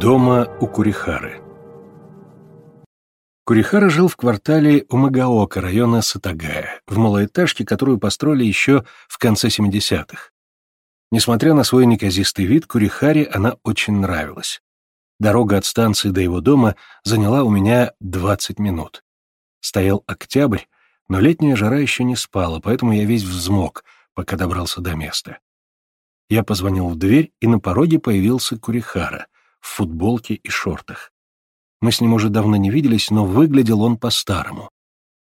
Дома у Курихары Курихара жил в квартале Умагаока района Сатагая, в малоэтажке, которую построили еще в конце 70-х. Несмотря на свой неказистый вид, Курихаре она очень нравилась. Дорога от станции до его дома заняла у меня 20 минут. Стоял октябрь, но летняя жара еще не спала, поэтому я весь взмок, пока добрался до места. Я позвонил в дверь, и на пороге появился Курихара в футболке и шортах. Мы с ним уже давно не виделись, но выглядел он по-старому.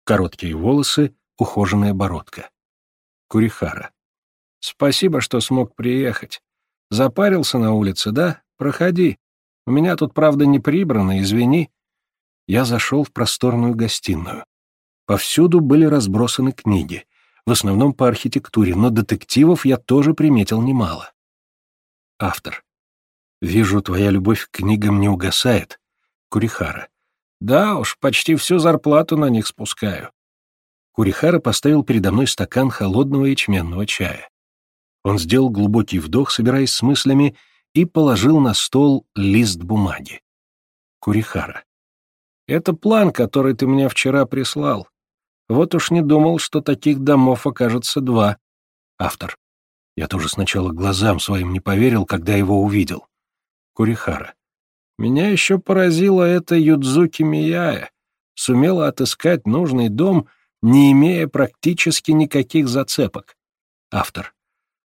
Короткие волосы, ухоженная бородка. Курихара. «Спасибо, что смог приехать. Запарился на улице, да? Проходи. У меня тут, правда, не прибрано, извини». Я зашел в просторную гостиную. Повсюду были разбросаны книги в основном по архитектуре, но детективов я тоже приметил немало. Автор. Вижу, твоя любовь к книгам не угасает. Курихара. Да уж, почти всю зарплату на них спускаю. Курихара поставил передо мной стакан холодного ячменного чая. Он сделал глубокий вдох, собираясь с мыслями, и положил на стол лист бумаги. Курихара. «Это план, который ты мне вчера прислал. Вот уж не думал, что таких домов окажется два. Автор. Я тоже сначала глазам своим не поверил, когда его увидел. Курихара. Меня еще поразило это Юдзуки Мияя. Сумела отыскать нужный дом, не имея практически никаких зацепок. Автор.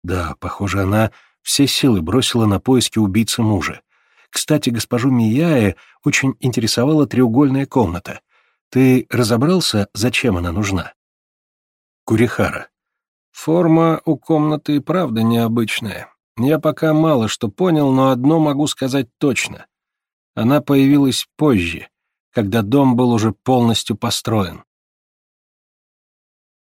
Да, похоже, она все силы бросила на поиски убийцы мужа. Кстати, госпожу Мияе очень интересовала треугольная комната — ты разобрался, зачем она нужна? Курихара. Форма у комнаты и правда необычная. Я пока мало что понял, но одно могу сказать точно. Она появилась позже, когда дом был уже полностью построен.